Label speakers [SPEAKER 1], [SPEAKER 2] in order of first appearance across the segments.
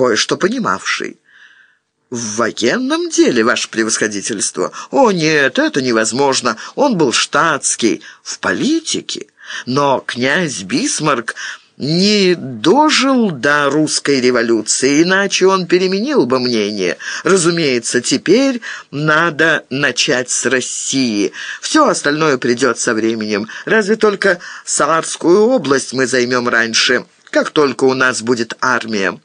[SPEAKER 1] кое-что понимавший. «В военном деле, ваше превосходительство? О, нет, это невозможно. Он был штатский. В политике. Но князь Бисмарк не дожил до русской революции, иначе он переменил бы мнение. Разумеется, теперь надо начать с России. Все остальное придет со временем. Разве только Саарскую область мы займем раньше, как только у нас будет армия.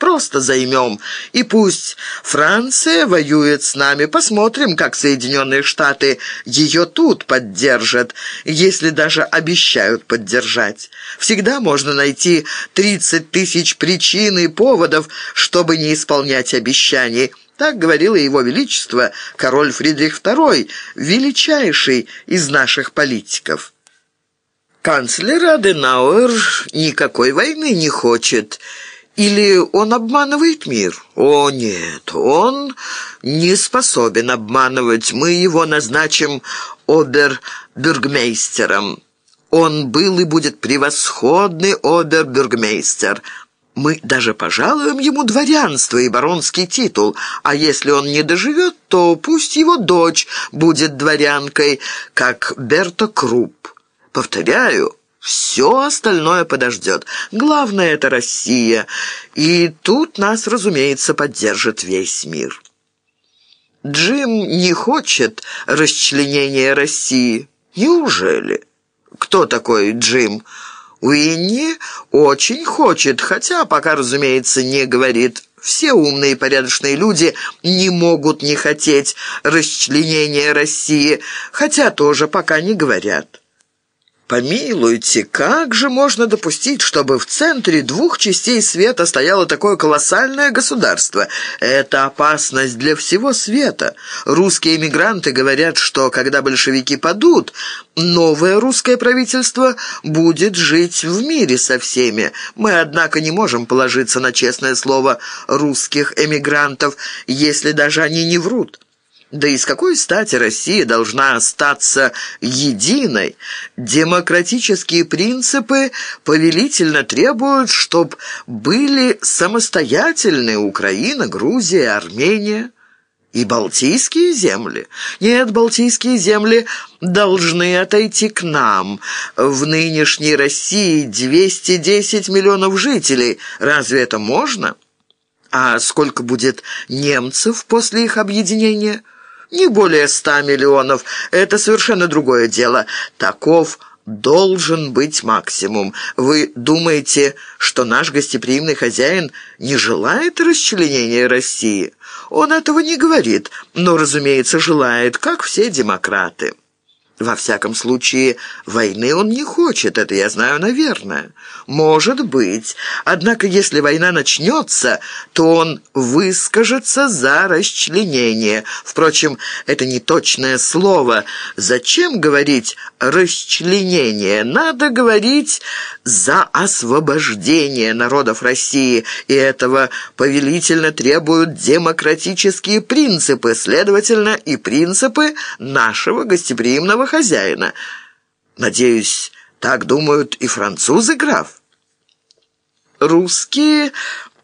[SPEAKER 1] Просто займем. И пусть Франция воюет с нами. Посмотрим, как Соединенные Штаты ее тут поддержат, если даже обещают поддержать. Всегда можно найти 30 тысяч причин и поводов, чтобы не исполнять обещаний. Так говорило его величество, король Фридрих II, величайший из наших политиков. Канцлер Аденауэр никакой войны не хочет – или он обманывает мир? О, нет, он не способен обманывать. Мы его назначим обер-бюргмейстером. Он был и будет превосходный обер-бюргмейстер. Мы даже пожалуем ему дворянство и баронский титул, а если он не доживет, то пусть его дочь будет дворянкой, как Берта Крупп. Повторяю, все остальное подождет. Главное — это Россия. И тут нас, разумеется, поддержит весь мир. Джим не хочет расчленения России. Неужели? Кто такой Джим? Уинни очень хочет, хотя пока, разумеется, не говорит. Все умные и порядочные люди не могут не хотеть расчленения России, хотя тоже пока не говорят. Помилуйте, как же можно допустить, чтобы в центре двух частей света стояло такое колоссальное государство? Это опасность для всего света. Русские эмигранты говорят, что когда большевики падут, новое русское правительство будет жить в мире со всеми. Мы, однако, не можем положиться на честное слово русских эмигрантов, если даже они не врут. Да и с какой стати Россия должна остаться единой? Демократические принципы повелительно требуют, чтобы были самостоятельны Украина, Грузия, Армения и Балтийские земли. Нет, Балтийские земли должны отойти к нам. В нынешней России 210 миллионов жителей. Разве это можно? А сколько будет немцев после их объединения? Не более ста миллионов. Это совершенно другое дело. Таков должен быть максимум. Вы думаете, что наш гостеприимный хозяин не желает расчленения России? Он этого не говорит, но, разумеется, желает, как все демократы». Во всяком случае, войны он не хочет, это я знаю, наверное. Может быть. Однако, если война начнется, то он выскажется за расчленение. Впрочем, это не точное слово. Зачем говорить «расчленение»? Надо говорить «за освобождение народов России», и этого повелительно требуют демократические принципы, следовательно, и принципы нашего гостеприимного хозяина. Надеюсь, так думают и французы, граф? Русские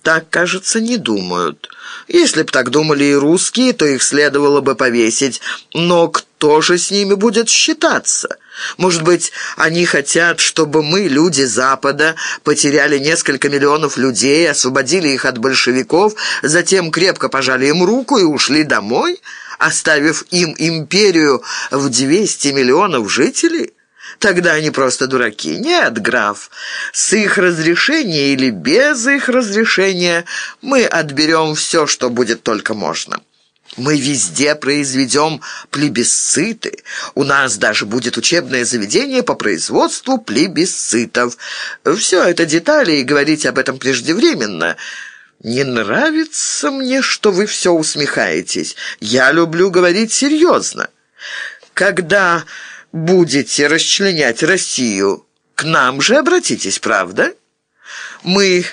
[SPEAKER 1] так, кажется, не думают. Если б так думали и русские, то их следовало бы повесить. Но кто же с ними будет считаться? Может быть, они хотят, чтобы мы, люди Запада, потеряли несколько миллионов людей, освободили их от большевиков, затем крепко пожали им руку и ушли домой?» оставив им империю в 200 миллионов жителей? Тогда они просто дураки. Нет, граф, с их разрешения или без их разрешения мы отберем все, что будет только можно. Мы везде произведем плебисциты. У нас даже будет учебное заведение по производству плебисцитов. Все это детали, и говорить об этом преждевременно – «Не нравится мне, что вы все усмехаетесь. Я люблю говорить серьезно. Когда будете расчленять Россию, к нам же обратитесь, правда? Мы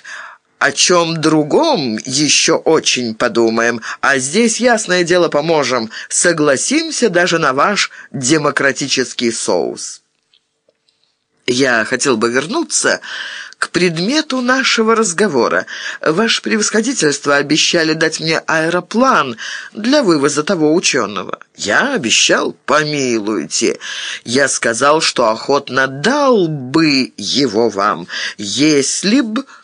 [SPEAKER 1] о чем другом еще очень подумаем, а здесь, ясное дело, поможем. Согласимся даже на ваш демократический соус». Я хотел бы вернуться к предмету нашего разговора. Ваше превосходительство обещали дать мне аэроплан для вывоза того ученого. Я обещал, помилуйте. Я сказал, что охотно дал бы его вам, если б...